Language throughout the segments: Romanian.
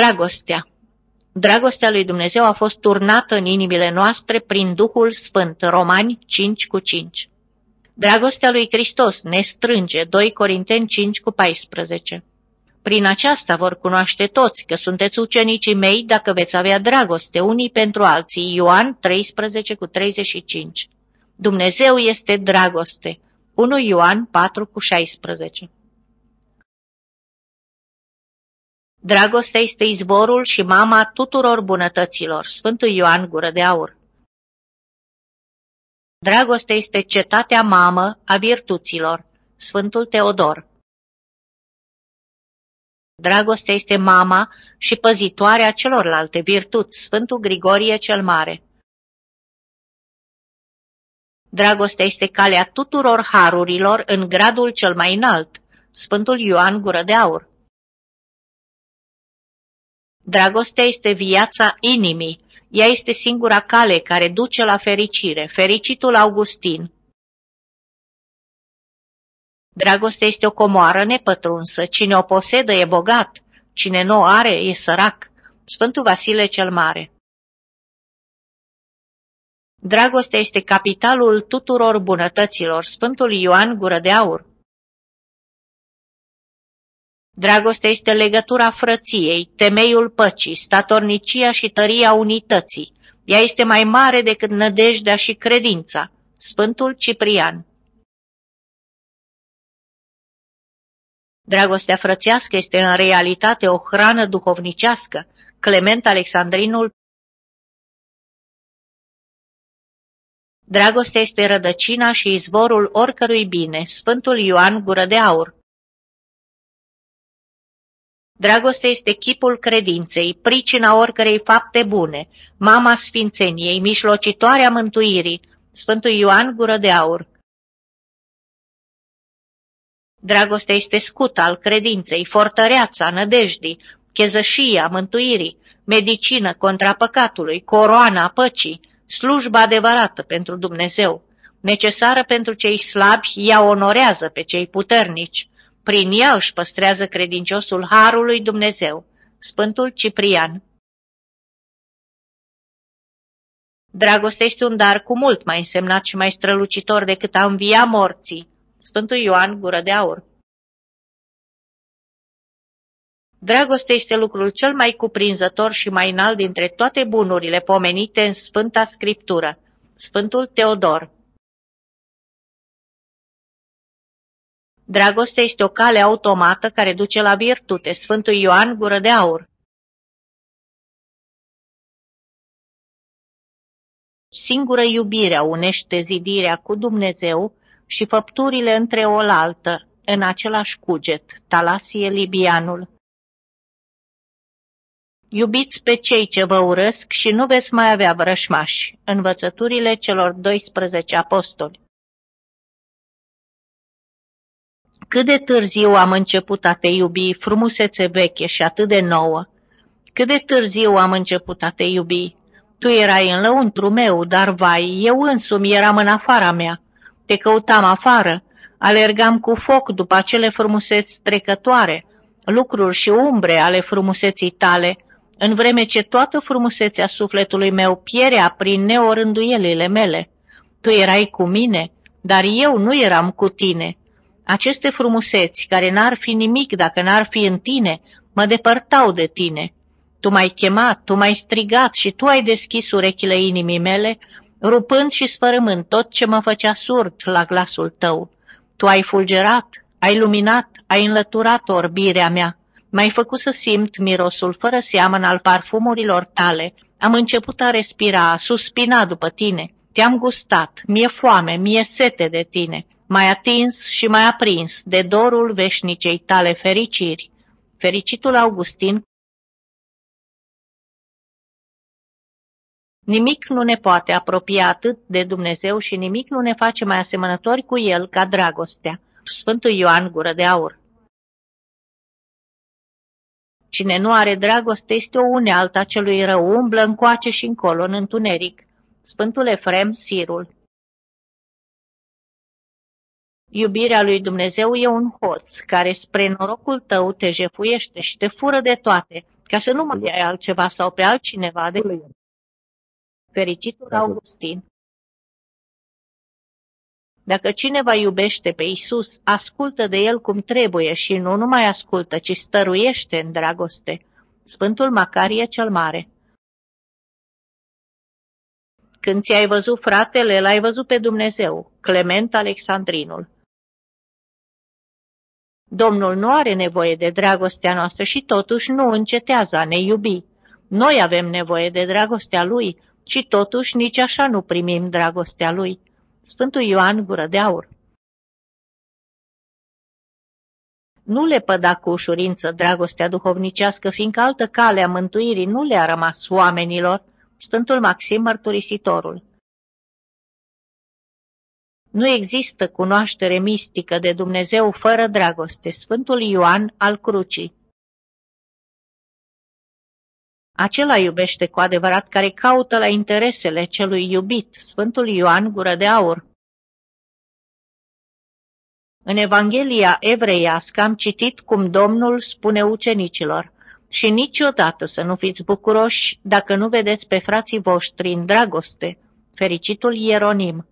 Dragostea Dragostea lui Dumnezeu a fost turnată în inimile noastre prin Duhul Sfânt, Romani 5 cu 5. Dragostea lui Hristos ne strânge, 2 Corinteni 5 cu 14. Prin aceasta vor cunoaște toți că sunteți ucenicii mei dacă veți avea dragoste unii pentru alții. Ioan 13 cu 35. Dumnezeu este dragoste. 1 Ioan 4 cu 16. Dragostea este izvorul și mama tuturor bunătăților. Sfântul Ioan Gură de Aur. Dragostea este cetatea mamă a virtuților. Sfântul Teodor. Dragostea este mama și păzitoarea celorlalte virtuți. Sfântul Grigorie cel Mare. Dragostea este calea tuturor harurilor în gradul cel mai înalt. Sfântul Ioan Gură de Aur. Dragostea este viața inimii. Ea este singura cale care duce la fericire. Fericitul Augustin. Dragostea este o comoară nepătrunsă. Cine o posedă e bogat. Cine nu o are e sărac. Sfântul Vasile cel Mare. Dragostea este capitalul tuturor bunătăților. Sfântul Ioan Gură de Aur. Dragostea este legătura frăției, temeiul păcii, statornicia și tăria unității. Ea este mai mare decât nădejdea și credința. Sfântul Ciprian Dragostea frățească este în realitate o hrană duhovnicească. Clement Alexandrinul Dragostea este rădăcina și izvorul oricărui bine. Sfântul Ioan Gură de Aur Dragostea este chipul credinței, pricina oricărei fapte bune, mama sfințeniei, mișlocitoarea mântuirii, Sfântul Ioan Gură de Aur. Dragostea este scut al credinței, fortăreața nădejdii, chezășia mântuirii, medicină contra păcatului, coroana păcii, slujba adevărată pentru Dumnezeu, necesară pentru cei slabi, ea onorează pe cei puternici. Prin ea își păstrează credinciosul Harului Dumnezeu, Sfântul Ciprian. Dragostea este un dar cu mult mai însemnat și mai strălucitor decât a învia morții. Sfântul Ioan Gură de Aur. Dragostea este lucrul cel mai cuprinzător și mai înalt dintre toate bunurile pomenite în Sfânta Scriptură. Sfântul Teodor. Dragostea este o cale automată care duce la virtute. Sfântul Ioan Gură de Aur. Singură iubirea unește zidirea cu Dumnezeu și făpturile între oaltă, în același cuget, Talasie Libianul. Iubiți pe cei ce vă urăsc și nu veți mai avea vrășmași, învățăturile celor 12 apostoli. Cât de târziu am început a te iubi, frumusețe veche și atât de nouă. Cât de târziu am început a te iubi. Tu erai în lăuntru meu, dar vai, eu însumi eram în afara mea. Te căutam afară, alergam cu foc după acele frumuseți trecătoare, lucruri și umbre ale frumuseții tale, în vreme ce toată frumusețea sufletului meu pierea prin neorânduielile mele. Tu erai cu mine, dar eu nu eram cu tine. Aceste frumuseți, care n-ar fi nimic dacă n-ar fi în tine, mă depărtau de tine. Tu m-ai chemat, tu m-ai strigat și tu ai deschis urechile inimii mele, rupând și sfărâmând tot ce mă făcea surd la glasul tău. Tu ai fulgerat, ai luminat, ai înlăturat orbirea mea, m-ai făcut să simt mirosul fără seamăn al parfumurilor tale, am început a respira, a suspina după tine, te-am gustat, mie foame, mie sete de tine, mai atins și mai aprins de dorul veșnicei tale fericiri. Fericitul Augustin Nimic nu ne poate apropia atât de Dumnezeu și nimic nu ne face mai asemănători cu El ca dragostea. Sfântul Ioan Gură de Aur Cine nu are dragoste este o unealtă celui rău, umblă încoace și încolo în întuneric. Sfântul Efrem Sirul Iubirea lui Dumnezeu e un hoț care spre norocul tău te jefuiește și te fură de toate, ca să nu mai ai altceva sau pe altcineva de fericitul Augustin. Dacă cineva iubește pe Isus, ascultă de el cum trebuie și nu numai ascultă, ci stăruiește în dragoste. Sfântul Macarie cel Mare Când ți-ai văzut fratele, l-ai văzut pe Dumnezeu, Clement Alexandrinul. Domnul nu are nevoie de dragostea noastră și totuși nu încetează a ne iubi. Noi avem nevoie de dragostea Lui și totuși nici așa nu primim dragostea Lui. Sfântul Ioan Gură de Aur Nu le păda cu ușurință dragostea duhovnicească, fiindcă altă cale a mântuirii nu le-a rămas oamenilor, Sfântul Maxim Mărturisitorul. Nu există cunoaștere mistică de Dumnezeu fără dragoste. Sfântul Ioan al Crucii Acela iubește cu adevărat care caută la interesele celui iubit, Sfântul Ioan Gură de Aur. În Evanghelia evreiască am citit cum Domnul spune ucenicilor, și niciodată să nu fiți bucuroși dacă nu vedeți pe frații voștri în dragoste, fericitul Ieronim.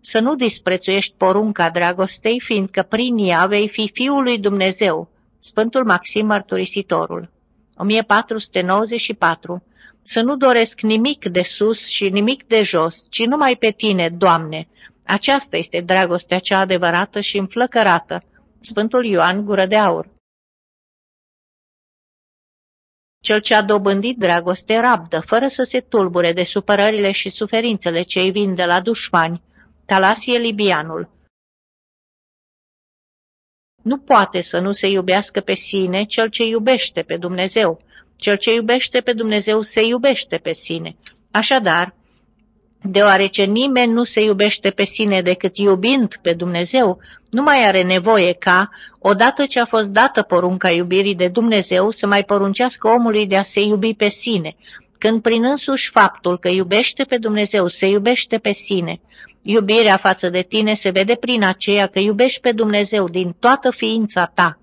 Să nu disprețuiești porunca dragostei, fiindcă prin ea vei fi Fiul lui Dumnezeu, Sfântul Maxim Mărturisitorul. 1494 Să nu doresc nimic de sus și nimic de jos, ci numai pe tine, Doamne. Aceasta este dragostea cea adevărată și înflăcărată. Sfântul Ioan Gură de Aur Cel ce a dobândit dragoste rabdă, fără să se tulbure de supărările și suferințele ce îi vin de la dușmani, Talasie Libianul. Nu poate să nu se iubească pe sine cel ce iubește pe Dumnezeu. Cel ce iubește pe Dumnezeu se iubește pe sine. Așadar, deoarece nimeni nu se iubește pe sine decât iubind pe Dumnezeu, nu mai are nevoie ca, odată ce a fost dată porunca iubirii de Dumnezeu, să mai poruncească omului de a se iubi pe sine, când prin însuși faptul că iubește pe Dumnezeu se iubește pe sine, Iubirea față de tine se vede prin aceea că iubești pe Dumnezeu din toată ființa ta.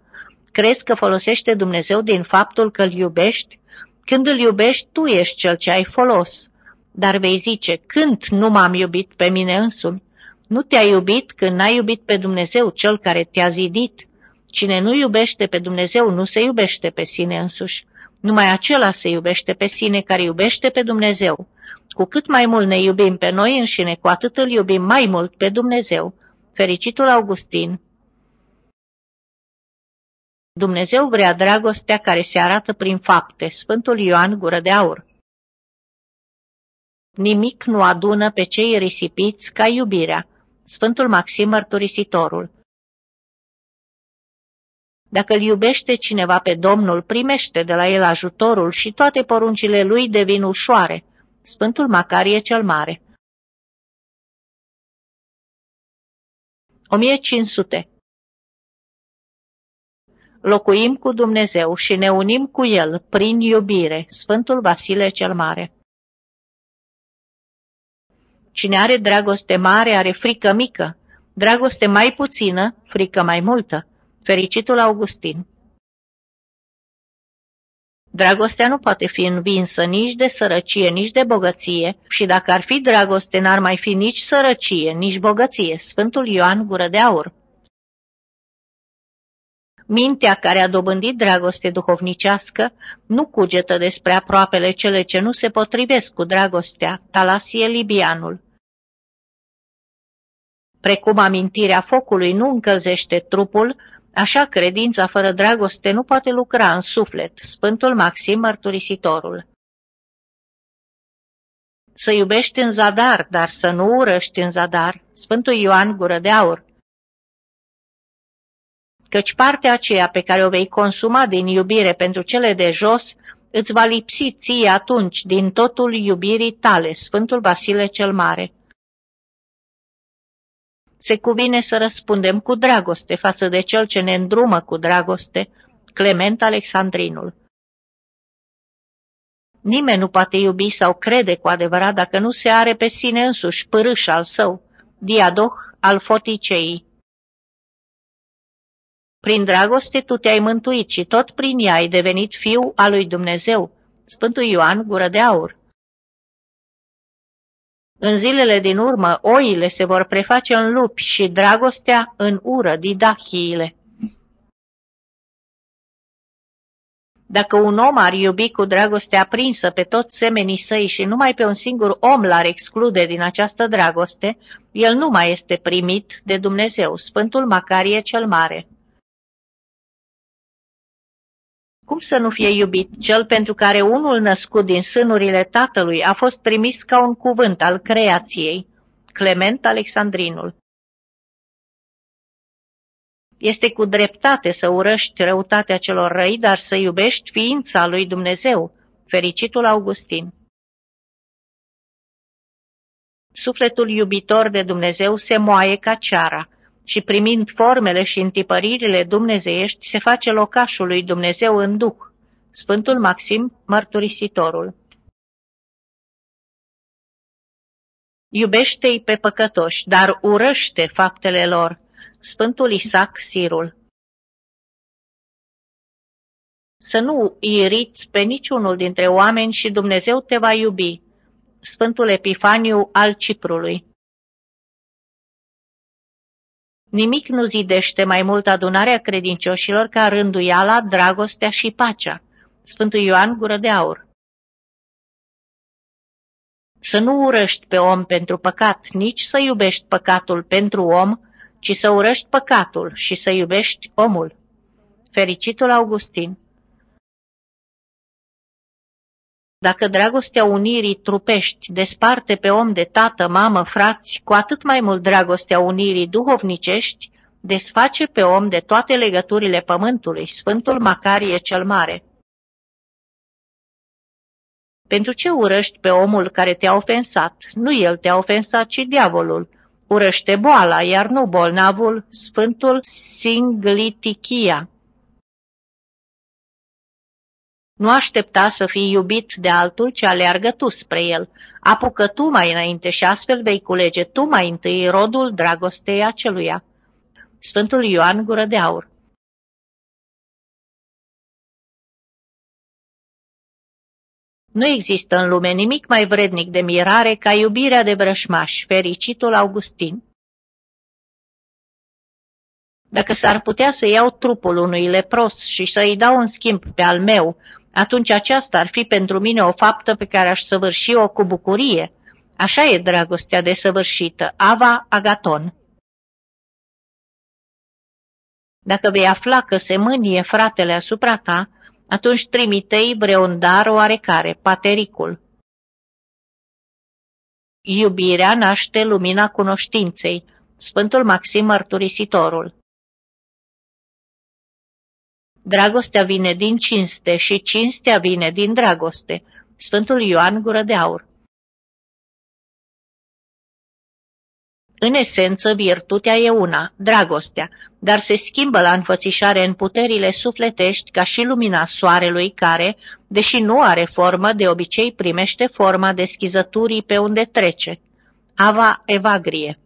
Crezi că folosește Dumnezeu din faptul că îl iubești? Când îl iubești, tu ești cel ce ai folos. Dar vei zice, când nu m-am iubit pe mine însumi? Nu te-a iubit când n-ai iubit pe Dumnezeu, cel care te-a zidit. Cine nu iubește pe Dumnezeu nu se iubește pe sine însuși. Numai acela se iubește pe sine care iubește pe Dumnezeu. Cu cât mai mult ne iubim pe noi înșine, cu atât îl iubim mai mult pe Dumnezeu. Fericitul Augustin Dumnezeu vrea dragostea care se arată prin fapte. Sfântul Ioan Gură de Aur Nimic nu adună pe cei risipiți ca iubirea. Sfântul Maxim Mărturisitorul Dacă îl iubește cineva pe Domnul, primește de la el ajutorul și toate poruncile lui devin ușoare. Sfântul Macarie cel Mare 1500 Locuim cu Dumnezeu și ne unim cu El prin iubire. Sfântul Vasile cel Mare Cine are dragoste mare are frică mică, dragoste mai puțină, frică mai multă. Fericitul Augustin Dragostea nu poate fi învinsă nici de sărăcie, nici de bogăție și dacă ar fi dragoste, n-ar mai fi nici sărăcie, nici bogăție. Sfântul Ioan Gură de Aur Mintea care a dobândit dragoste duhovnicească nu cugetă despre aproapele cele ce nu se potrivesc cu dragostea, Talasie Libianul. Precum amintirea focului nu încălzește trupul, Așa, credința fără dragoste nu poate lucra în suflet. Sfântul Maxim Mărturisitorul Să iubești în zadar, dar să nu urăști în zadar. Sfântul Ioan Gură de Aur Căci partea aceea pe care o vei consuma din iubire pentru cele de jos îți va lipsi ție atunci din totul iubirii tale, Sfântul Vasile cel Mare se cuvine să răspundem cu dragoste față de cel ce ne îndrumă cu dragoste, Clement Alexandrinul. Nimeni nu poate iubi sau crede cu adevărat dacă nu se are pe sine însuși părâș al său, diadoh al foticei. Prin dragoste tu te-ai mântuit și tot prin ea ai devenit fiu al lui Dumnezeu. Sfântul Ioan, gură de aur. În zilele din urmă, oile se vor preface în lupi și dragostea în ură, didachiile. Dacă un om ar iubi cu dragoste aprinsă pe toți semenii săi și numai pe un singur om l-ar exclude din această dragoste, el nu mai este primit de Dumnezeu, Sfântul Macarie cel Mare. Cum să nu fie iubit cel pentru care unul născut din sânurile tatălui a fost trimis ca un cuvânt al creației? Clement Alexandrinul Este cu dreptate să urăști răutatea celor răi, dar să iubești ființa lui Dumnezeu, fericitul Augustin. Sufletul iubitor de Dumnezeu se moaie ca ceara, și primind formele și întipăririle dumnezeiești, se face locașul lui Dumnezeu în Duh. Sfântul Maxim, mărturisitorul. Iubește-i pe păcătoși, dar urăște faptele lor. Sfântul Isaac Sirul. Să nu iriți pe niciunul dintre oameni și Dumnezeu te va iubi. Sfântul Epifaniu al Ciprului. Nimic nu zidește mai mult adunarea credincioșilor ca rânduiala, dragostea și pacea. Sfântul Ioan Gură de Aur Să nu urăști pe om pentru păcat, nici să iubești păcatul pentru om, ci să urăști păcatul și să iubești omul. Fericitul Augustin Dacă dragostea unirii trupești desparte pe om de tată, mamă, frați, cu atât mai mult dragostea unirii duhovnicești desface pe om de toate legăturile pământului, Sfântul Macarie cel Mare. Pentru ce urăști pe omul care te-a ofensat? Nu el te-a ofensat, ci diavolul. Urăște boala, iar nu bolnavul, Sfântul Singlitichia. Nu aștepta să fii iubit de altul, ci aleargă tu spre el. Apucă tu mai înainte și astfel vei culege tu mai întâi rodul dragostei aceluia. Sfântul Ioan Gură de Aur Nu există în lume nimic mai vrednic de mirare ca iubirea de vrășmaș, fericitul Augustin. Dacă s-ar putea să iau trupul unui lepros și să-i dau în schimb pe al meu, atunci aceasta ar fi pentru mine o faptă pe care aș săvârși-o cu bucurie. Așa e dragostea desăvârșită, Ava Agaton. Dacă vei afla că se mânie fratele asupra ta, atunci trimitei vreun dar oarecare, patericul. Iubirea naște lumina cunoștinței, Sfântul Maxim Mărturisitorul. Dragostea vine din cinste și cinstea vine din dragoste. Sfântul Ioan Gură de Aur În esență, virtutea e una, dragostea, dar se schimbă la înfățișare în puterile sufletești ca și lumina soarelui care, deși nu are formă, de obicei primește forma deschizăturii pe unde trece. Ava Evagrie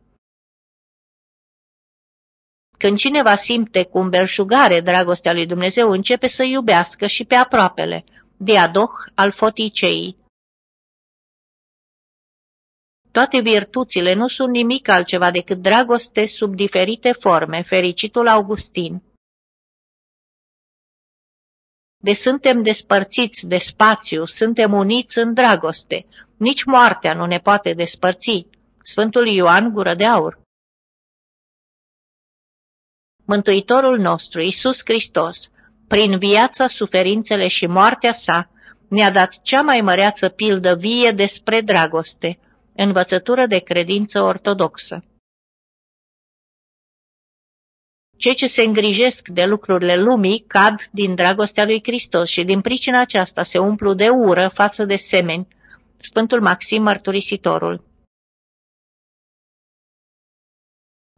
când cineva simte cu belșugare dragostea lui Dumnezeu, începe să iubească și pe aproapele, Diadoh al foticei. Toate virtuțile nu sunt nimic altceva decât dragoste sub diferite forme, fericitul Augustin. De suntem despărțiți de spațiu, suntem uniți în dragoste. Nici moartea nu ne poate despărți. Sfântul Ioan Gură de Aur Mântuitorul nostru, Isus Hristos, prin viața, suferințele și moartea sa, ne-a dat cea mai măreață pildă vie despre dragoste, învățătură de credință ortodoxă. Cei ce se îngrijesc de lucrurile lumii cad din dragostea lui Hristos și din pricina aceasta se umplu de ură față de semeni. Sfântul Maxim Mărturisitorul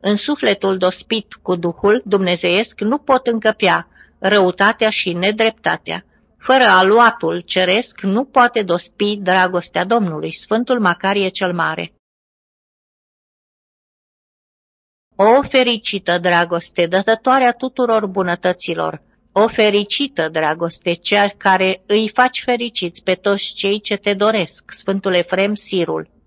În sufletul dospit cu Duhul dumnezeiesc nu pot încăpea răutatea și nedreptatea. Fără aluatul ceresc nu poate dospi dragostea Domnului, Sfântul Macarie cel Mare. O fericită dragoste, dătătoarea tuturor bunătăților, o fericită dragoste, cea care îi faci fericiți pe toți cei ce te doresc, Sfântul Efrem Sirul.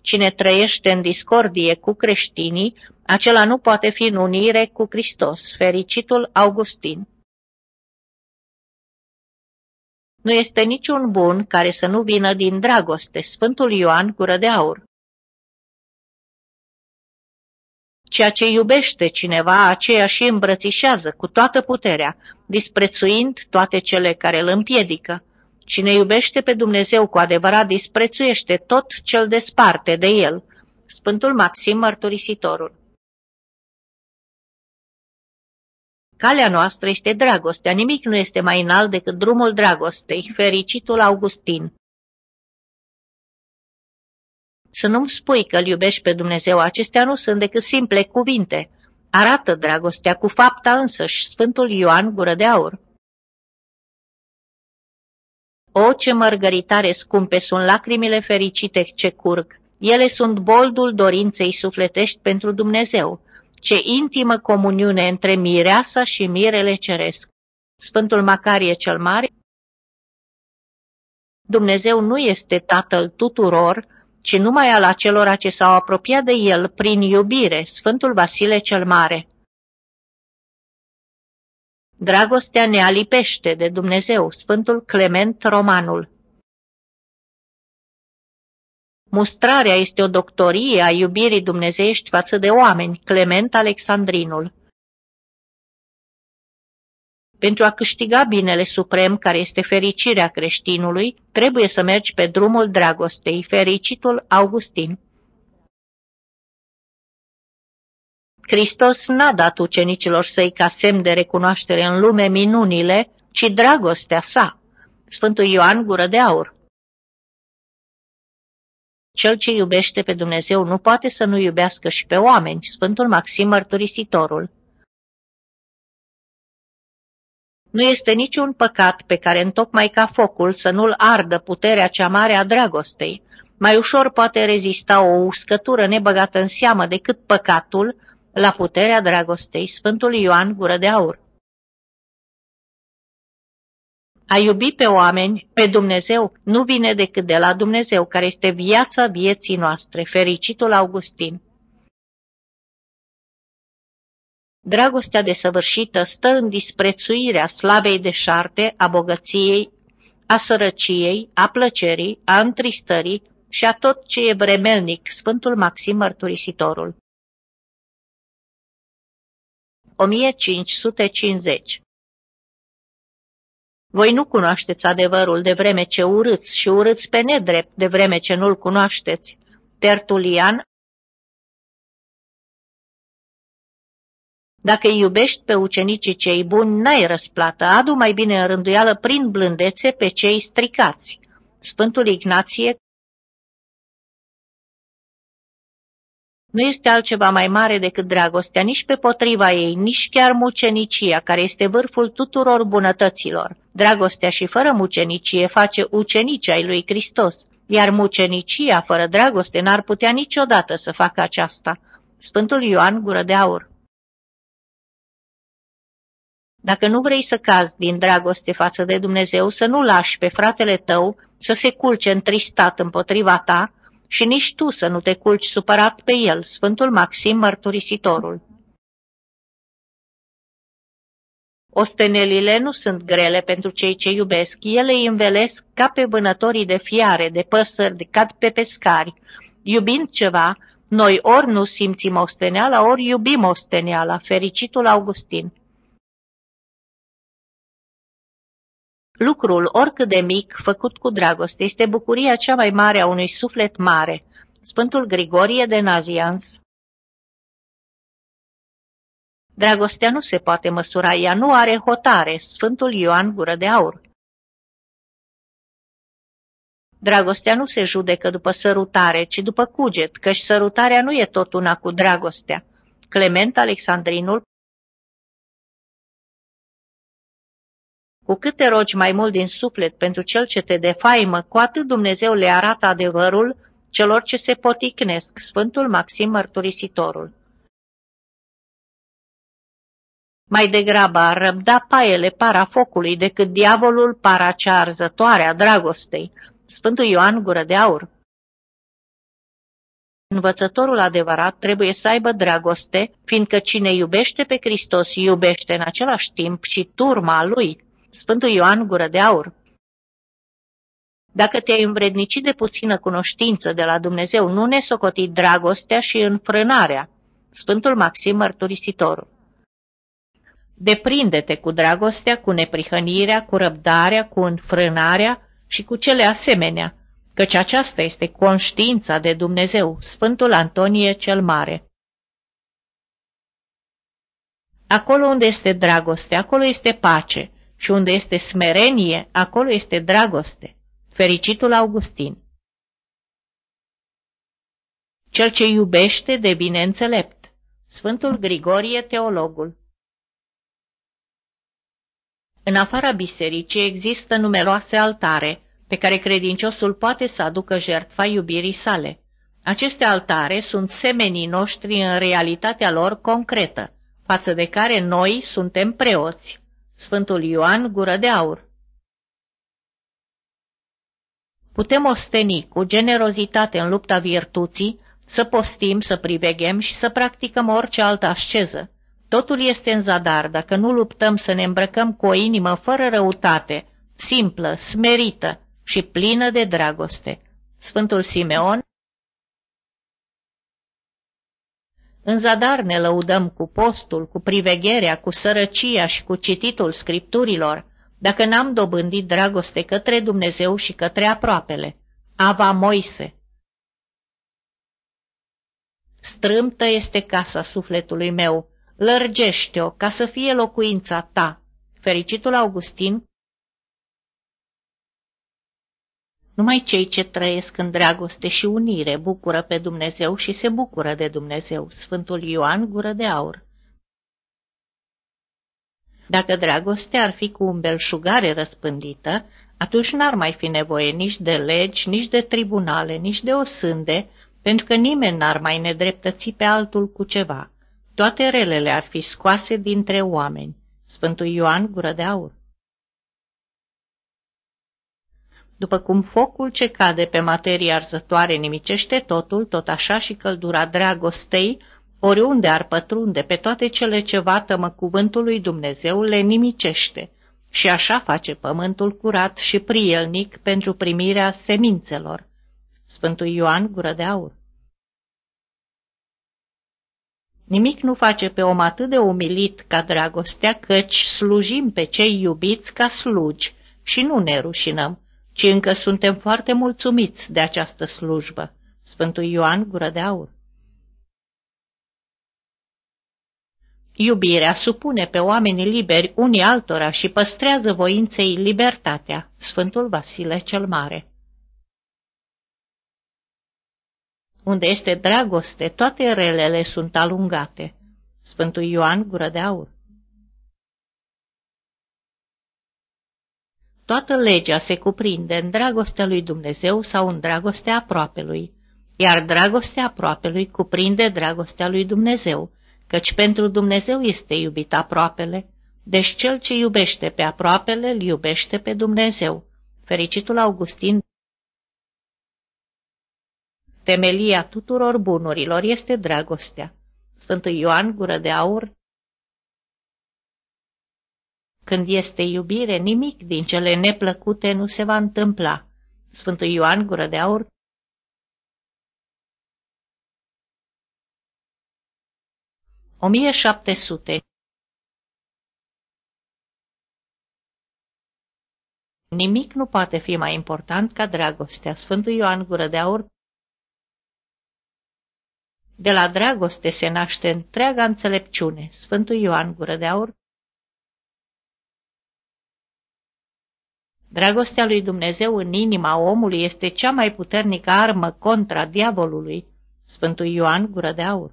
Cine trăiește în discordie cu creștinii, acela nu poate fi în unire cu Hristos, fericitul Augustin. Nu este niciun bun care să nu vină din dragoste, Sfântul Ioan Gură de Aur. Ceea ce iubește cineva, aceea și îmbrățișează cu toată puterea, disprețuind toate cele care îl împiedică. Cine iubește pe Dumnezeu cu adevărat disprețuiește tot cel desparte de el. Sfântul Maxim Mărturisitorul Calea noastră este dragostea, nimic nu este mai înalt decât drumul dragostei, fericitul Augustin. Să nu-mi spui că îl iubești pe Dumnezeu, acestea nu sunt decât simple cuvinte. Arată dragostea cu fapta însăși, Sfântul Ioan Gură de Aur. O, ce mărgăritare scumpe sunt lacrimile fericite ce curg! Ele sunt boldul dorinței sufletești pentru Dumnezeu. Ce intimă comuniune între mireasa și mirele ceresc! Sfântul Macarie cel Mare Dumnezeu nu este Tatăl tuturor, ci numai al acelora ce s-au apropiat de el prin iubire, Sfântul Vasile cel Mare. Dragostea ne alipește de Dumnezeu, Sfântul Clement Romanul. Mustrarea este o doctorie a iubirii dumnezeiești față de oameni, Clement Alexandrinul. Pentru a câștiga binele suprem, care este fericirea creștinului, trebuie să mergi pe drumul dragostei, fericitul Augustin. Hristos n-a dat ucenicilor săi ca semn de recunoaștere în lume minunile, ci dragostea sa. Sfântul Ioan Gură de Aur Cel ce iubește pe Dumnezeu nu poate să nu iubească și pe oameni, Sfântul Maxim Mărturisitorul. Nu este niciun păcat pe care, întocmai ca focul, să nu-l ardă puterea cea mare a dragostei. Mai ușor poate rezista o uscătură nebăgată în seamă decât păcatul la puterea dragostei. Sfântul Ioan Gură de Aur A iubi pe oameni, pe Dumnezeu, nu vine decât de la Dumnezeu, care este viața vieții noastre, fericitul Augustin. Dragostea desăvârșită stă în disprețuirea slavei deșarte, a bogăției, a sărăciei, a plăcerii, a întristării și a tot ce e vremelnic, Sfântul Maxim Mărturisitorul. 1550 Voi nu cunoașteți adevărul de vreme ce urâți și urâți pe nedrept de vreme ce nu-l cunoașteți. Tertulian Dacă îi iubești pe ucenicii cei buni, n-ai răsplată, adu mai bine în rânduială prin blândețe pe cei stricați. Sfântul Ignație Nu este altceva mai mare decât dragostea, nici pe potriva ei, nici chiar mucenicia, care este vârful tuturor bunătăților. Dragostea și fără mucenicie face ucenicii ai lui Hristos, iar mucenicia fără dragoste n-ar putea niciodată să facă aceasta. Sfântul Ioan Gură de Aur dacă nu vrei să cazi din dragoste față de Dumnezeu, să nu lași pe fratele tău să se culce întristat împotriva ta și nici tu să nu te culci supărat pe el, Sfântul Maxim Mărturisitorul. Ostenelile nu sunt grele pentru cei ce iubesc, ele îi învelesc ca pe vânătorii de fiare, de păsări, de cad pe pescari. Iubind ceva, noi ori nu simțim osteneala, ori iubim osteneala, fericitul Augustin. Lucrul, oricât de mic, făcut cu dragoste, este bucuria cea mai mare a unui suflet mare. Sfântul Grigorie de Nazians Dragostea nu se poate măsura, ea nu are hotare. Sfântul Ioan Gură de Aur Dragostea nu se judecă după sărutare, ci după cuget, căci sărutarea nu e tot una cu dragostea. Clement Alexandrinul Cu cât te rogi mai mult din suflet pentru cel ce te defaimă, cu atât Dumnezeu le arată adevărul celor ce se poticnesc, Sfântul Maxim Mărturisitorul. Mai degrabă ar răbda paiele para focului decât diavolul para cea arzătoare a dragostei, Sfântul Ioan Gură de Aur. Învățătorul adevărat trebuie să aibă dragoste, fiindcă cine iubește pe Hristos iubește în același timp și turma lui. Sfântul Ioan Gură de Aur. Dacă te-ai învrednicit de puțină cunoștință de la Dumnezeu, nu ne socoti dragostea și înfrânarea. Sfântul Maxim Mărturisitorul. Deprinde-te cu dragostea, cu neprihănirea, cu răbdarea, cu înfrânarea și cu cele asemenea, căci aceasta este conștiința de Dumnezeu, Sfântul Antonie cel Mare. Acolo unde este dragoste, acolo este pace, și unde este smerenie, acolo este dragoste. Fericitul Augustin Cel ce iubește de bine înțelept. Sfântul Grigorie Teologul În afara bisericii există numeroase altare, pe care credinciosul poate să aducă jertfa iubirii sale. Aceste altare sunt semenii noștri în realitatea lor concretă, față de care noi suntem preoți. Sfântul Ioan Gură de Aur Putem osteni cu generozitate în lupta virtuții, să postim, să priveghem și să practicăm orice altă asceză. Totul este în zadar dacă nu luptăm să ne îmbrăcăm cu o inimă fără răutate, simplă, smerită, și plină de dragoste. Sfântul Simeon În zadar ne lăudăm cu postul, cu privegherea, cu sărăcia și cu cititul scripturilor, dacă n-am dobândit dragoste către Dumnezeu și către aproapele. Ava Moise Strâmtă este casa sufletului meu, lărgește-o ca să fie locuința ta. Fericitul Augustin Numai cei ce trăiesc în dragoste și unire bucură pe Dumnezeu și se bucură de Dumnezeu. Sfântul Ioan Gură de Aur Dacă dragostea ar fi cu un belșugare răspândită, atunci n-ar mai fi nevoie nici de legi, nici de tribunale, nici de osânde, pentru că nimeni n-ar mai nedreptăți pe altul cu ceva. Toate relele ar fi scoase dintre oameni. Sfântul Ioan Gură de Aur După cum focul ce cade pe materie arzătoare nimicește totul, tot așa și căldura dragostei, oriunde ar pătrunde pe toate cele ce vatămă cuvântul lui Dumnezeu, le nimicește. Și așa face pământul curat și prielnic pentru primirea semințelor. Sfântul Ioan Gură de Aur Nimic nu face pe om atât de umilit ca dragostea, căci slujim pe cei iubiți ca slugi și nu ne rușinăm ci încă suntem foarte mulțumiți de această slujbă. Sfântul Ioan Gură de Aur Iubirea supune pe oamenii liberi unii altora și păstrează voinței libertatea. Sfântul Vasile cel Mare Unde este dragoste, toate relele sunt alungate. Sfântul Ioan Gură de Aur Toată legea se cuprinde în dragostea lui Dumnezeu sau în dragostea aproapelui, iar dragostea aproapelui cuprinde dragostea lui Dumnezeu, căci pentru Dumnezeu este iubit aproapele, deci cel ce iubește pe aproapele îl iubește pe Dumnezeu. Fericitul Augustin Temelia tuturor bunurilor este dragostea. Sfântul Ioan Gură de Aur când este iubire, nimic din cele neplăcute nu se va întâmpla. Sfântul Ioan Gură de Aur O mie șapte sute Nimic nu poate fi mai important ca dragostea. Sfântul Ioan Gură de Aur De la dragoste se naște întreaga înțelepciune. Sfântul Ioan Gură de Aur Dragostea lui Dumnezeu în inima omului este cea mai puternică armă contra diavolului. Sfântul Ioan Gură de Aur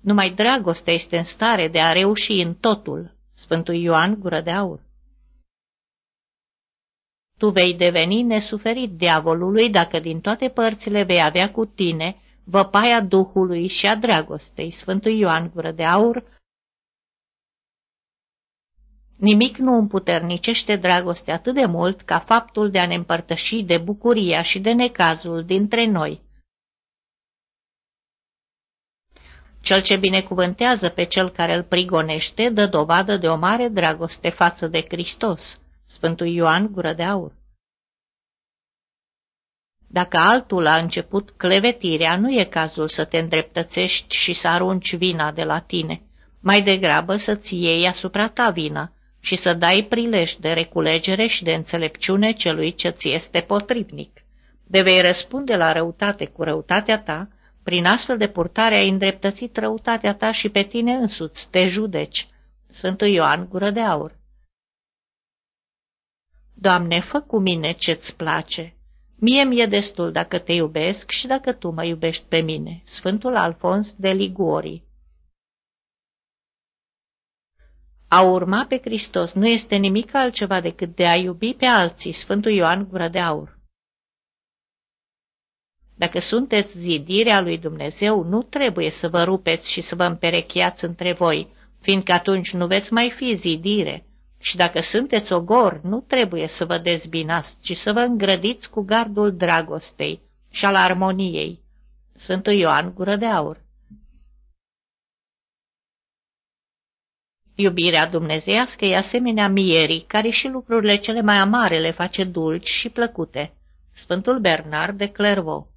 Numai dragostea este în stare de a reuși în totul. Sfântul Ioan Gură de Aur tu vei deveni nesuferit diavolului dacă din toate părțile vei avea cu tine văpaia Duhului și a dragostei. Sfântul Ioan Gură de Aur Nimic nu împuternicește dragostea atât de mult ca faptul de a ne împărtăși de bucuria și de necazul dintre noi. Cel ce binecuvântează pe cel care îl prigonește dă dovadă de o mare dragoste față de Hristos. Sfântul Ioan Gură de Aur Dacă altul a început clevetirea, nu e cazul să te îndreptățești și să arunci vina de la tine, mai degrabă să-ți iei asupra ta vina și să dai prilej de reculegere și de înțelepciune celui ce ți este potrivnic. De vei răspunde la răutate cu răutatea ta, prin astfel de purtare ai îndreptățit răutatea ta și pe tine însuți, te judeci. Sfântul Ioan Gură de Aur Doamne, fă cu mine ce-ți place. Mie mi-e destul dacă te iubesc și dacă tu mă iubești pe mine. Sfântul Alfons de Liguori A urma pe Hristos nu este nimic altceva decât de a iubi pe alții, Sfântul Ioan Gură de Aur. Dacă sunteți zidirea lui Dumnezeu, nu trebuie să vă rupeți și să vă împerecheați între voi, fiindcă atunci nu veți mai fi zidire. Și dacă sunteți ogor, nu trebuie să vă dezbinați, ci să vă îngrădiți cu gardul dragostei și al armoniei. Sfântul Ioan Gură de Aur Iubirea dumnezeiască e asemenea mierii, care și lucrurile cele mai amare le face dulci și plăcute. Sfântul Bernard de Clairvaux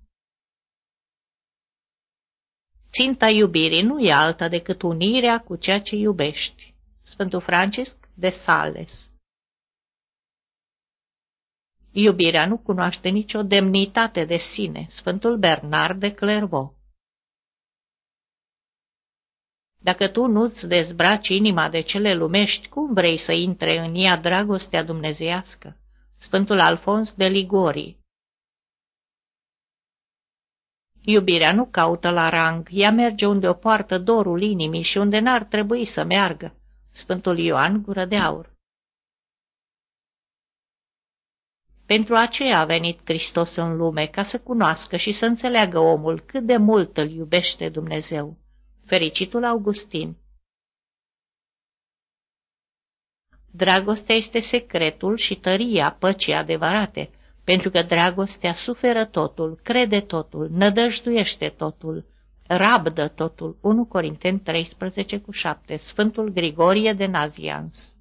Ținta iubirii nu e alta decât unirea cu ceea ce iubești. Sfântul Francisc de Sales Iubirea nu cunoaște nicio demnitate de sine. Sfântul Bernard de Clairvaux Dacă tu nu-ți dezbraci inima de cele lumești, cum vrei să intre în ea dragostea dumnezeiască? Sfântul Alfons de Ligori Iubirea nu caută la rang, ea merge unde o poartă dorul inimii și unde n-ar trebui să meargă. Sfântul Ioan Gură de Aur Pentru aceea a venit Hristos în lume, ca să cunoască și să înțeleagă omul cât de mult îl iubește Dumnezeu. Fericitul Augustin Dragostea este secretul și tăria păcii adevărate, pentru că dragostea suferă totul, crede totul, nădăjduiește totul, rabdă totul. 1 Corinteni 13 cu 7 Sfântul Grigorie de Nazians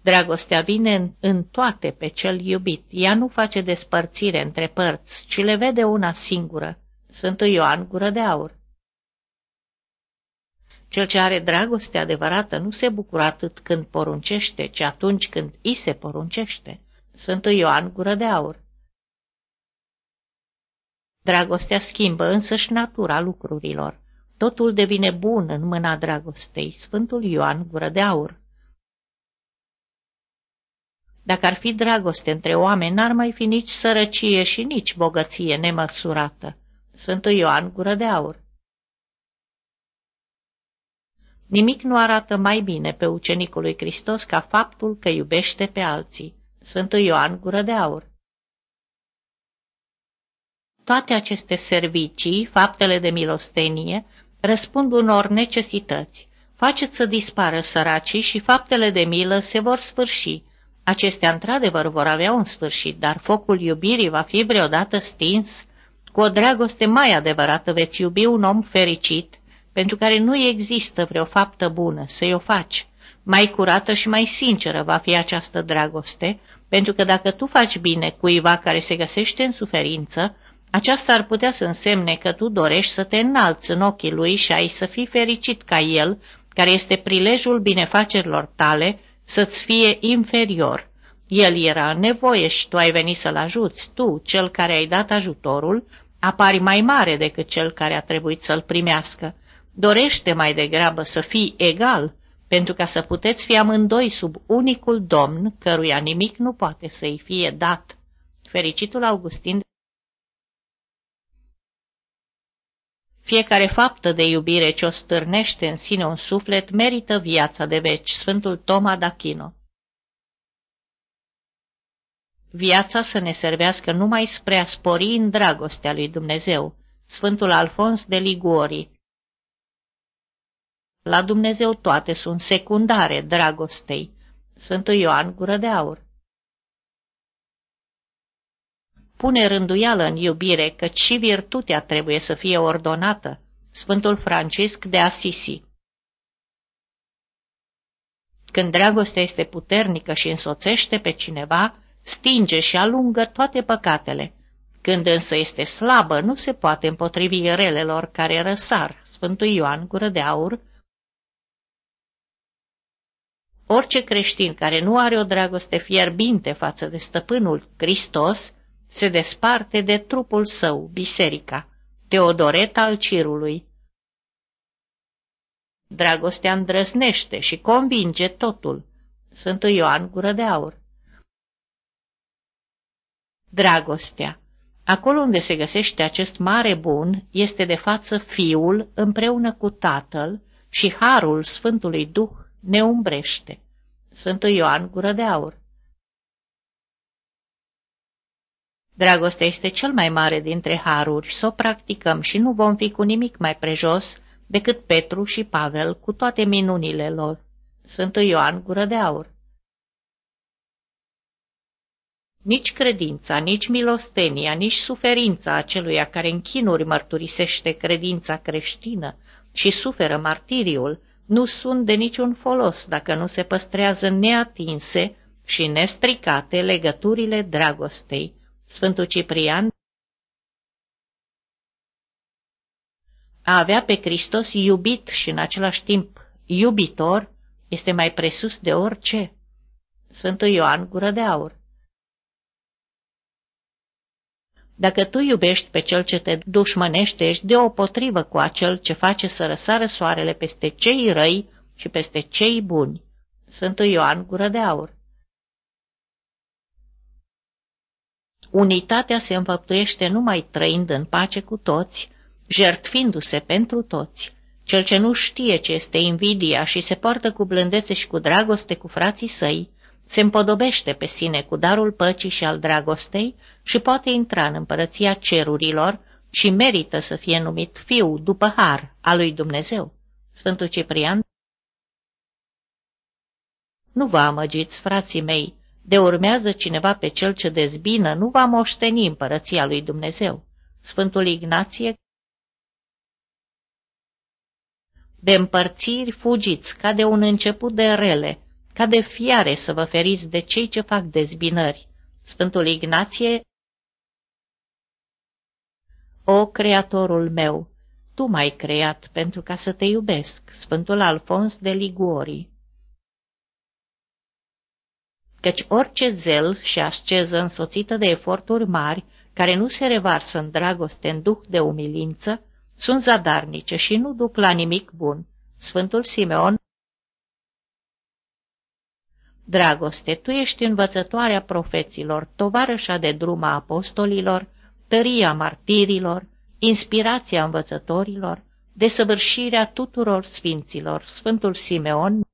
Dragostea vine în, în toate pe cel iubit. Ea nu face despărțire între părți, ci le vede una singură. Sfântul Ioan Gură de Aur Cel ce are dragoste adevărată nu se bucură atât când poruncește, ci atunci când îi se poruncește. Sfântul Ioan Gură de Aur Dragostea schimbă însăși natura lucrurilor. Totul devine bun în mâna dragostei. Sfântul Ioan Gură de Aur dacă ar fi dragoste între oameni, n-ar mai fi nici sărăcie și nici bogăție nemăsurată. Sfântul Ioan Gură de Aur Nimic nu arată mai bine pe ucenicul lui Hristos ca faptul că iubește pe alții. Sfântul Ioan Gură de Aur Toate aceste servicii, faptele de milostenie, răspund unor necesități. Faceți să dispară săracii și faptele de milă se vor sfârși, Acestea într-adevăr vor avea un sfârșit, dar focul iubirii va fi vreodată stins. Cu o dragoste mai adevărată veți iubi un om fericit, pentru care nu există vreo faptă bună să-i o faci. Mai curată și mai sinceră va fi această dragoste, pentru că dacă tu faci bine cuiva care se găsește în suferință, aceasta ar putea să însemne că tu dorești să te înalți în ochii lui și ai să fii fericit ca el, care este prilejul binefacerilor tale, să-ți fie inferior. El era în nevoie și tu ai venit să-l ajuți. Tu, cel care ai dat ajutorul, apari mai mare decât cel care a trebuit să-l primească. Dorește mai degrabă să fii egal, pentru ca să puteți fi amândoi sub unicul domn, căruia nimic nu poate să-i fie dat. Fericitul Augustin Fiecare faptă de iubire ce o stârnește în sine un suflet merită viața de veci, Sfântul Toma d'Achino. Viața să ne servească numai spre a spori în dragostea lui Dumnezeu, Sfântul Alfons de Liguori. La Dumnezeu toate sunt secundare dragostei, Sfântul Ioan Gură de Aur. Pune rânduială în iubire, căci și virtutea trebuie să fie ordonată, Sfântul Francisc de Asisi. Când dragostea este puternică și însoțește pe cineva, stinge și alungă toate păcatele. Când însă este slabă, nu se poate împotrivi relelor care răsar. Sfântul Ioan, gură de aur. Orice creștin care nu are o dragoste fierbinte față de stăpânul Hristos, se desparte de trupul său, biserica, Teodoret al Cirului. Dragostea îndrăznește și convinge totul. Sfântul Ioan Gură de Aur Dragostea Acolo unde se găsește acest mare bun, este de față Fiul împreună cu Tatăl și Harul Sfântului Duh ne umbrește. Sfântul Ioan Gură de Aur Dragostea este cel mai mare dintre haruri, să o practicăm și nu vom fi cu nimic mai prejos decât Petru și Pavel cu toate minunile lor. Sfântul Ioan Gură de Aur Nici credința, nici milostenia, nici suferința aceluia care în chinuri mărturisește credința creștină și suferă martiriul, nu sunt de niciun folos dacă nu se păstrează neatinse și nestricate legăturile dragostei. Sfântul Ciprian A avea pe Hristos iubit și în același timp iubitor este mai presus de orice. Sfântul Ioan Gură de Aur Dacă tu iubești pe cel ce te dușmănește, ești deopotrivă cu acel ce face să răsară soarele peste cei răi și peste cei buni. Sfântul Ioan Gură de Aur Unitatea se înfăptuiește numai trăind în pace cu toți, jertfindu-se pentru toți. Cel ce nu știe ce este invidia și se poartă cu blândețe și cu dragoste cu frații săi, se împodobește pe sine cu darul păcii și al dragostei și poate intra în împărăția cerurilor și merită să fie numit fiu după har al lui Dumnezeu. Sfântul Ciprian Nu vă amăgiți, frații mei, de urmează cineva pe cel ce dezbină, nu va moșteni împărăția lui Dumnezeu. Sfântul Ignație De împărțiri fugiți ca de un început de rele, ca de fiare să vă feriți de cei ce fac dezbinări. Sfântul Ignație O, Creatorul meu, Tu m-ai creat pentru ca să te iubesc. Sfântul Alfons de Liguori Căci orice zel și asceză însoțită de eforturi mari, care nu se revarsă în dragoste în duh de umilință, sunt zadarnice și nu duc la nimic bun. Sfântul Simeon. Dragoste, tu ești învățătoarea profeților, tovarășa de drum a apostolilor, tăria martirilor, inspirația învățătorilor, desăvârșirea tuturor sfinților, Sfântul Simeon,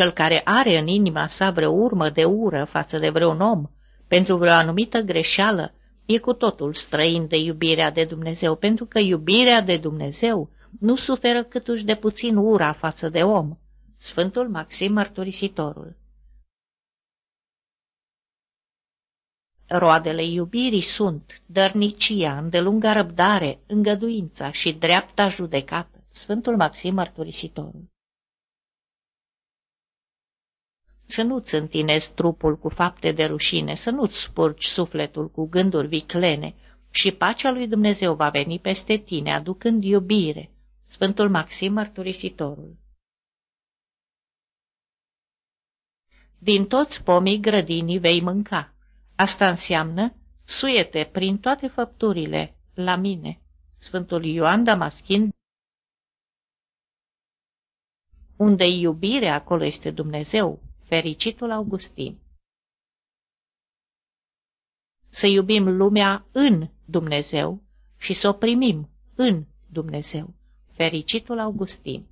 cel care are în inima sa vreo urmă de ură față de vreun om, pentru vreo anumită greșeală, e cu totul străin de iubirea de Dumnezeu, pentru că iubirea de Dumnezeu nu suferă câtuși de puțin ura față de om. Sfântul Maxim Mărturisitorul Roadele iubirii sunt dărnicia, îndelunga răbdare, îngăduința și dreapta judecată. Sfântul Maxim Mărturisitorul Să nu-ți întinezi trupul cu fapte de rușine, să nu-ți spurci sufletul cu gânduri viclene și pacea lui Dumnezeu va veni peste tine, aducând iubire. Sfântul Maxim Mărturisitorul Din toți pomii grădinii vei mânca. Asta înseamnă suiete prin toate făpturile la mine. Sfântul Ioan Damaschin Unde iubire, acolo este Dumnezeu, fericitul Augustin. Să iubim lumea în Dumnezeu, și să o primim în Dumnezeu. Fericitul Augustin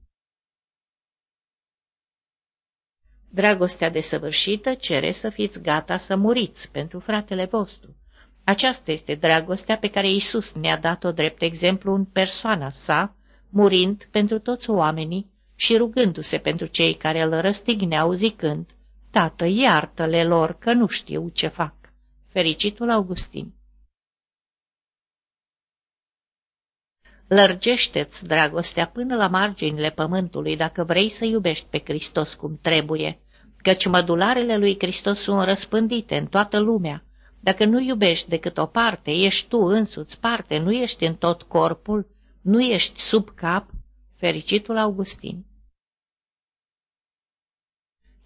Dragostea desăvârșită cere să fiți gata să muriți pentru fratele vostru. Aceasta este dragostea pe care Isus ne-a dat-o drept exemplu în persoana sa, murind pentru toți oamenii și rugându-se pentru cei care îl răstigneau zicând, Tată, iartă-le lor că nu știu ce fac. Fericitul Augustin Lărgește-ți dragostea până la marginile pământului dacă vrei să iubești pe Hristos cum trebuie, căci mădularele lui Hristos sunt răspândite în toată lumea. Dacă nu iubești decât o parte, ești tu însuți parte, nu ești în tot corpul, nu ești sub cap, fericitul Augustin.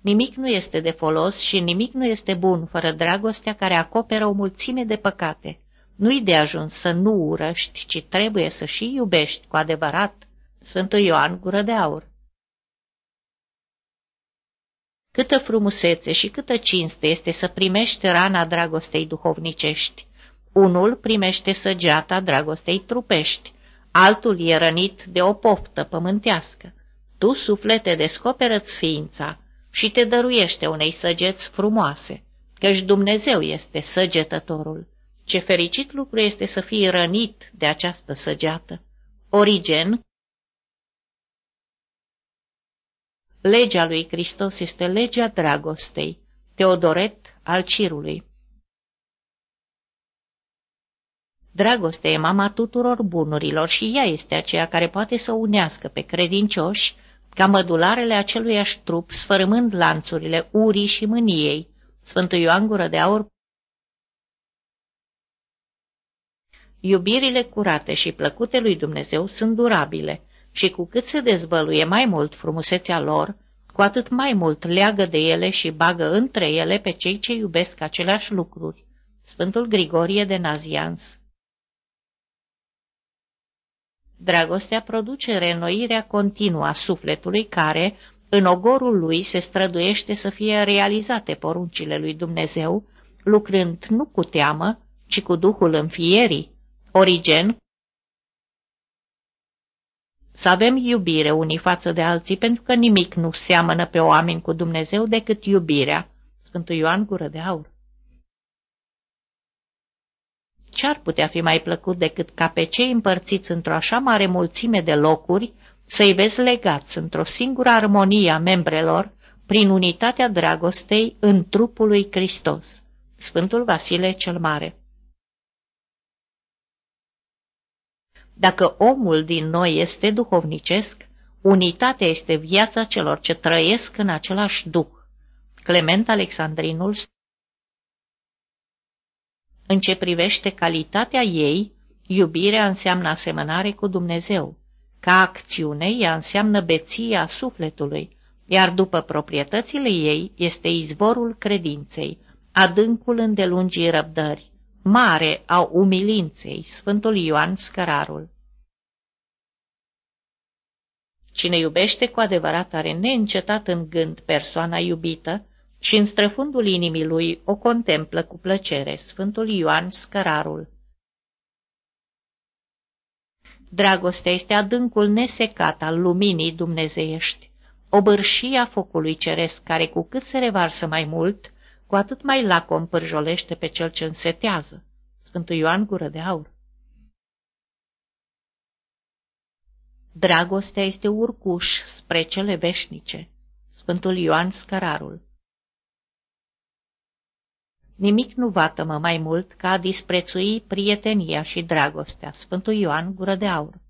Nimic nu este de folos și nimic nu este bun fără dragostea care acoperă o mulțime de păcate. Nu-i de ajuns să nu urăști, ci trebuie să și iubești cu adevărat. Sfântul Ioan Gură de Aur Câtă frumusețe și câtă cinste este să primești rana dragostei duhovnicești. Unul primește săgeata dragostei trupești, altul e rănit de o poftă pământească. Tu, suflete, descoperă-ți ființa și te dăruiește unei săgeți frumoase, căci Dumnezeu este săgetătorul. Ce fericit lucru este să fii rănit de această săgeată. Origen Legea lui Hristos este legea dragostei. Teodoret al Cirului Dragostea e mama tuturor bunurilor și ea este aceea care poate să unească pe credincioși ca mădularele aceluiași trup, sfărâmând lanțurile urii și mâniei. Sfântul Ioan Gură de Aur Iubirile curate și plăcute lui Dumnezeu sunt durabile și cu cât se dezvăluie mai mult frumusețea lor, cu atât mai mult leagă de ele și bagă între ele pe cei ce iubesc aceleași lucruri. Sfântul Grigorie de Nazians Dragostea produce reînnoirea continuă a sufletului care, în ogorul lui, se străduiește să fie realizate poruncile lui Dumnezeu, lucrând nu cu teamă, ci cu duhul înfierii. Origen Să avem iubire unii față de alții, pentru că nimic nu seamănă pe oameni cu Dumnezeu decât iubirea. Sfântul Ioan Gură de Aur ce-ar putea fi mai plăcut decât ca pe cei împărțiți într-o așa mare mulțime de locuri să-i vezi legați într-o singură armonie a membrelor prin unitatea dragostei în trupul lui Hristos. Sfântul Vasile cel Mare Dacă omul din noi este duhovnicesc, unitatea este viața celor ce trăiesc în același duh. Clement Alexandrinul în ce privește calitatea ei, iubirea înseamnă asemănare cu Dumnezeu. Ca acțiune, ea înseamnă beția sufletului, iar după proprietățile ei este izvorul credinței, adâncul îndelungii răbdări, mare a umilinței, Sfântul Ioan Scărarul. Cine iubește cu adevărat are neîncetat în gând persoana iubită, și în străfundul inimii lui o contemplă cu plăcere Sfântul Ioan Scărarul. Dragostea este adâncul nesecat al luminii dumnezeiești, o bârșie a focului ceresc care cu cât se revarsă mai mult, cu atât mai lacom pârjolește pe cel ce însetează. Sfântul Ioan Gură de Aur Dragostea este urcuș spre cele veșnice. Sfântul Ioan Scărarul Nimic nu vatămă mai mult ca a disprețui prietenia și dragostea. Sfântul Ioan Gură de Aur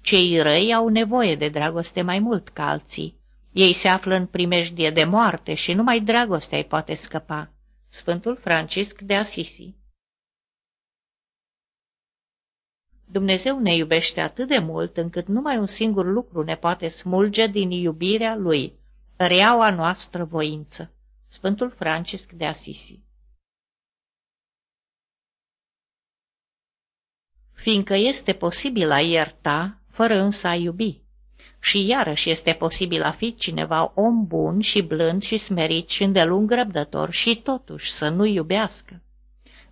Cei răi au nevoie de dragoste mai mult ca alții. Ei se află în primejdie de moarte și numai dragostea îi poate scăpa. Sfântul Francisc de Asisi Dumnezeu ne iubește atât de mult încât numai un singur lucru ne poate smulge din iubirea Lui, reaua noastră voință. Sfântul Francisc de Asisi Fiindcă este posibil a ierta, fără însă a iubi, și iarăși este posibil a fi cineva om bun și blând și smerit și îndelung răbdător și totuși să nu iubească.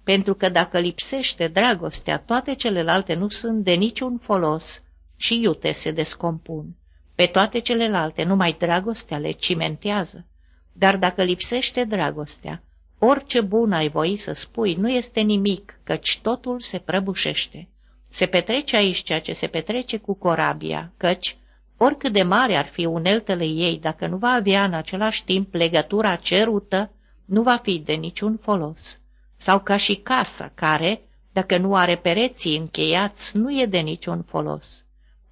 pentru că dacă lipsește dragostea, toate celelalte nu sunt de niciun folos și iute se descompun. Pe toate celelalte numai dragostea le cimentează. Dar dacă lipsește dragostea, orice bun ai voi să spui nu este nimic, căci totul se prăbușește. Se petrece aici ceea ce se petrece cu corabia, căci, oricât de mare ar fi uneltele ei, dacă nu va avea în același timp legătura cerută, nu va fi de niciun folos. Sau ca și casa, care, dacă nu are pereții încheiați, nu e de niciun folos.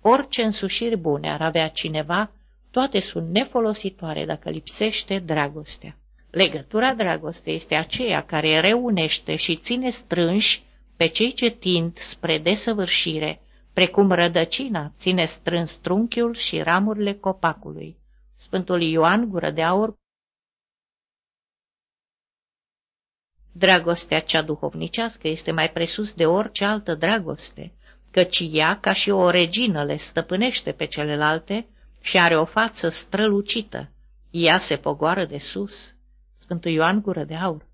Orice însușiri bune ar avea cineva, toate sunt nefolositoare dacă lipsește dragostea. Legătura dragostei este aceea care reunește și ține strânși pe cei ce tind spre desăvârșire, precum rădăcina ține strâns trunchiul și ramurile copacului. Sfântul Ioan Gură de Aur Dragostea cea duhovnicească este mai presus de orice altă dragoste, căci ea, ca și o regină, le stăpânește pe celelalte și are o față strălucită. Ea se pogoară de sus. Sfântul Ioan Gură de Aur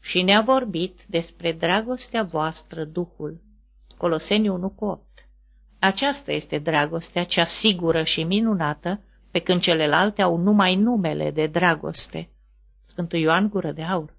Și ne-a vorbit despre dragostea voastră Duhul. Coloseni 1 cu 8. Aceasta este dragostea cea sigură și minunată, pe când celelalte au numai numele de dragoste. Sfântul Ioan Gură de Aur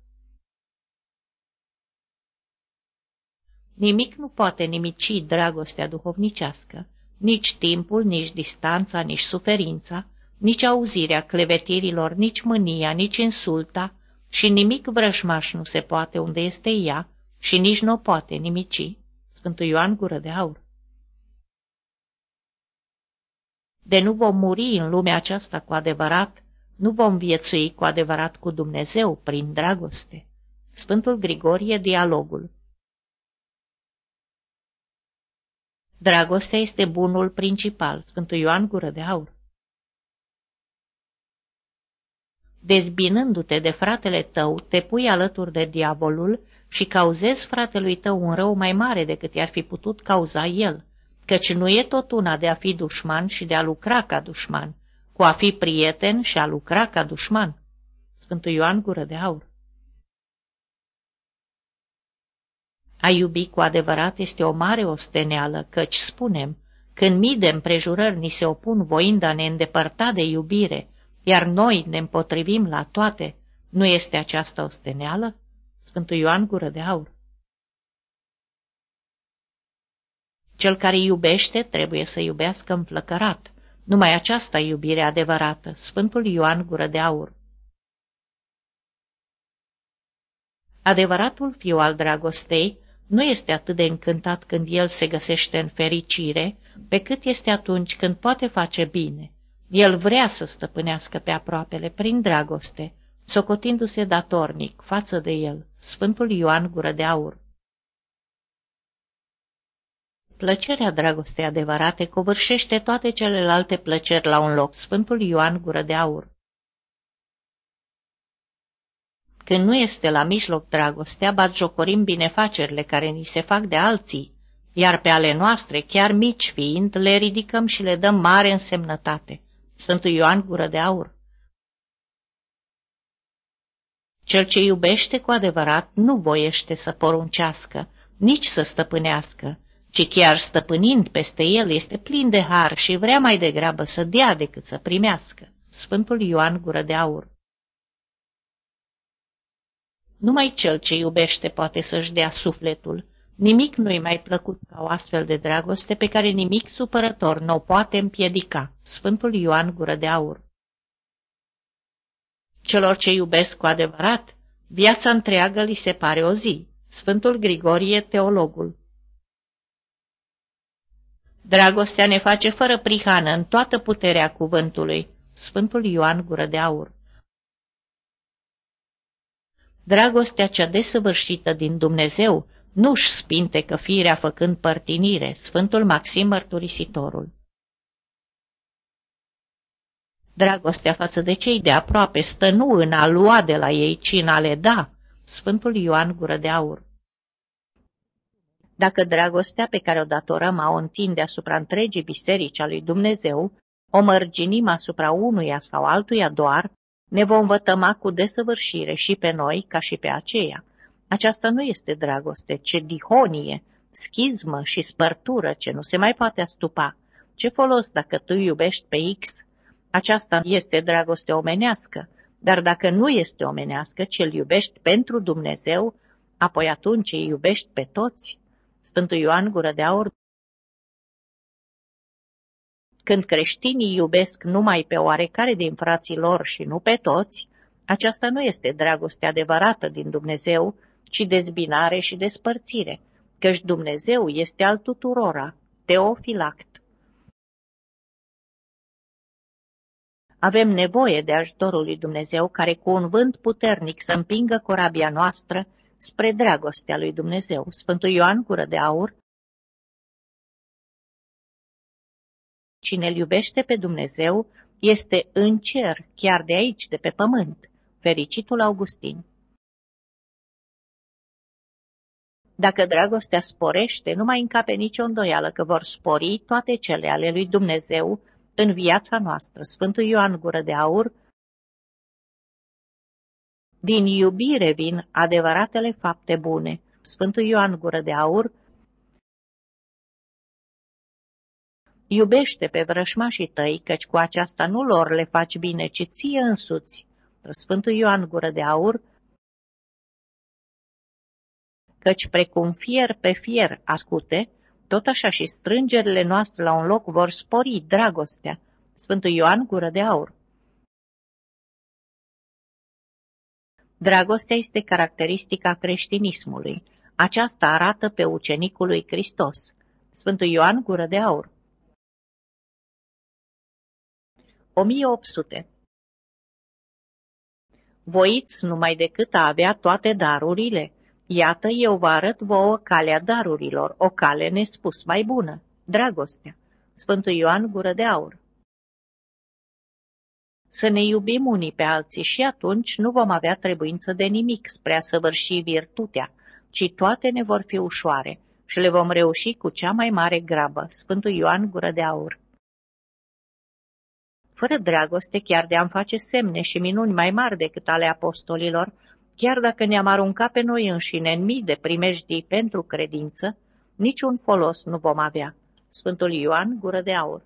Nimic nu poate nimici dragostea duhovnicească, nici timpul, nici distanța, nici suferința, nici auzirea clevetirilor, nici mânia, nici insulta, și nimic vrășmaș nu se poate unde este ea și nici nu o poate nimici. Sfântul Ioan Gură de Aur De nu vom muri în lumea aceasta cu adevărat, nu vom viețui cu adevărat cu Dumnezeu prin dragoste. Sfântul Grigorie, Dialogul Dragostea este bunul principal, Sfântul Ioan Gură de Aur. Dezbinându-te de fratele tău, te pui alături de diavolul și cauzezi fratelui tău un rău mai mare decât i-ar fi putut cauza el, căci nu e tot una de a fi dușman și de a lucra ca dușman, cu a fi prieten și a lucra ca dușman. Sfântul Ioan Gură de Aur A iubi cu adevărat este o mare osteneală, căci spunem, când mii de împrejurări ni se opun voind a ne îndepărta de iubire, iar noi ne împotrivim la toate, nu este aceasta osteneală? Sfântul Ioan Gură de Aur Cel care iubește trebuie să iubească înflăcărat. Numai aceasta iubire adevărată, Sfântul Ioan Gură de Aur. Adevăratul fiu al dragostei nu este atât de încântat când el se găsește în fericire, pe cât este atunci când poate face bine. El vrea să stăpânească pe aproapele prin dragoste, socotindu-se datornic față de el, Sfântul Ioan Gură de Aur. Plăcerea dragostei adevărate covârșește toate celelalte plăceri la un loc, Sfântul Ioan Gură de Aur. Când nu este la mijloc dragostea, batjocorim binefacerile care ni se fac de alții, iar pe ale noastre, chiar mici fiind, le ridicăm și le dăm mare însemnătate. Sfântul Ioan Gură de Aur Cel ce iubește cu adevărat nu voiește să poruncească, nici să stăpânească, ci chiar stăpânind peste el este plin de har și vrea mai degrabă să dea decât să primească. Sfântul Ioan Gură de Aur Numai cel ce iubește poate să-și dea sufletul. Nimic nu-i mai plăcut ca o astfel de dragoste pe care nimic supărător nu o poate împiedica. Sfântul Ioan Gură de Aur Celor ce iubesc cu adevărat, viața întreagă li se pare o zi. Sfântul Grigorie, teologul Dragostea ne face fără prihană în toată puterea cuvântului. Sfântul Ioan Gură de Aur Dragostea cea desăvârșită din Dumnezeu nu-și spintecă firea făcând părtinire, Sfântul Maxim Mărturisitorul. Dragostea față de cei de aproape stă nu în a lua de la ei, ci în a le da, Sfântul Ioan Gură de Aur. Dacă dragostea pe care o datorăm a o întinde asupra întregii biserici a lui Dumnezeu, o mărginim asupra unuia sau altuia doar, Ne vom vătăma cu desăvârșire și pe noi ca și pe aceea. Aceasta nu este dragoste, ce dihonie, schismă și spărtură ce nu se mai poate astupa. Ce folos dacă tu iubești pe X? Aceasta este dragoste omenească, dar dacă nu este omenească, ce îl iubești pentru Dumnezeu, apoi atunci îi iubești pe toți. Sfântul Ioan Gură de Aur Când creștinii iubesc numai pe oarecare din frații lor și nu pe toți, aceasta nu este dragoste adevărată din Dumnezeu, ci dezbinare și despărțire, căci Dumnezeu este al tuturora, teofilact. Avem nevoie de ajutorul lui Dumnezeu care cu un vânt puternic să împingă corabia noastră spre dragostea lui Dumnezeu. Sfântul Ioan Gură de Aur Cine îl iubește pe Dumnezeu este în cer, chiar de aici, de pe pământ. Fericitul Augustin Dacă dragostea sporește, nu mai încape nicio îndoială că vor spori toate cele ale lui Dumnezeu în viața noastră. Sfântul Ioan Gură de Aur Din iubire vin adevăratele fapte bune. Sfântul Ioan Gură de Aur Iubește pe vrășmașii tăi, căci cu aceasta nu lor le faci bine, ci ție însuți. Sfântul Ioan Gură de Aur Căci precum fier pe fier ascute, tot așa și strângerile noastre la un loc vor spori dragostea. Sfântul Ioan Gură de Aur Dragostea este caracteristica creștinismului. Aceasta arată pe ucenicul lui Hristos. Sfântul Ioan Gură de Aur 1800 Voiți numai decât a avea toate darurile, Iată, eu vă arăt vouă calea darurilor, o cale nespus mai bună, dragostea. Sfântul Ioan Gură de Aur Să ne iubim unii pe alții și atunci nu vom avea trebuință de nimic spre a săvârși virtutea, ci toate ne vor fi ușoare și le vom reuși cu cea mai mare grabă. Sfântul Ioan Gură de Aur Fără dragoste chiar de-am face semne și minuni mai mari decât ale apostolilor, Chiar dacă ne-am aruncat pe noi înșine în mii de primejdii pentru credință, niciun folos nu vom avea. Sfântul Ioan, gură de aur.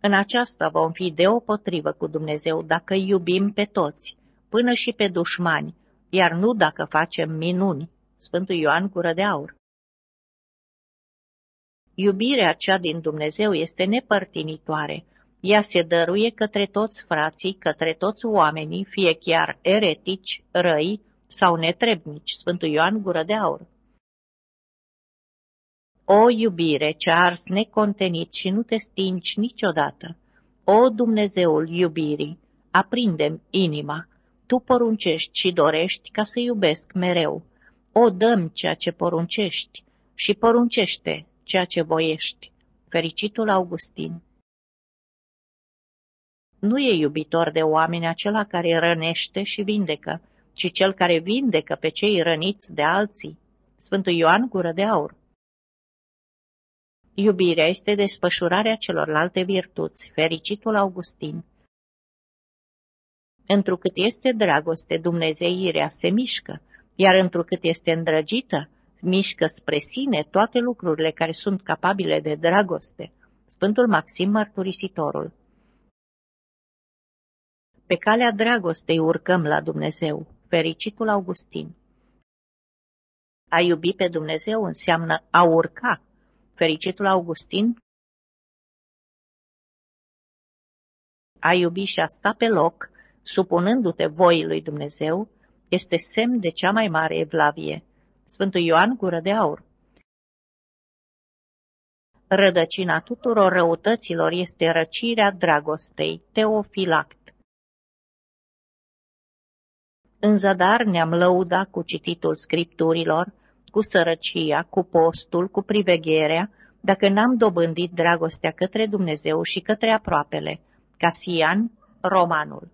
În aceasta vom fi deopotrivă cu Dumnezeu dacă iubim pe toți, până și pe dușmani, iar nu dacă facem minuni. Sfântul Ioan, gură de aur. Iubirea cea din Dumnezeu este nepărtinitoare, ea se dăruie către toți frații, către toți oamenii, fie chiar eretici, răi sau netrebnici. Sfântul Ioan Gură de Aur. O iubire ce ars necontenit și nu te stingi niciodată, o Dumnezeul iubirii, aprindem inima, tu poruncești și dorești ca să iubesc mereu. O dăm ceea ce poruncești și poruncește ceea ce voiești. Fericitul Augustin nu e iubitor de oameni acela care rănește și vindecă, ci cel care vindecă pe cei răniți de alții. Sfântul Ioan Gură de Aur Iubirea este desfășurarea celorlalte virtuți, fericitul Augustin. Întrucât este dragoste, dumnezeirea se mișcă, iar întrucât este îndrăgită, mișcă spre sine toate lucrurile care sunt capabile de dragoste. Sfântul Maxim Mărturisitorul pe calea dragostei urcăm la Dumnezeu, fericitul Augustin. A iubi pe Dumnezeu înseamnă a urca, fericitul Augustin. A iubi și a sta pe loc, supunându-te voii lui Dumnezeu, este semn de cea mai mare evlavie. Sfântul Ioan Gură de Aur Rădăcina tuturor răutăților este răcirea dragostei, teofilact. În zadar ne-am lăudat cu cititul scripturilor, cu sărăcia, cu postul, cu privegherea, dacă n-am dobândit dragostea către Dumnezeu și către aproapele. Casian, romanul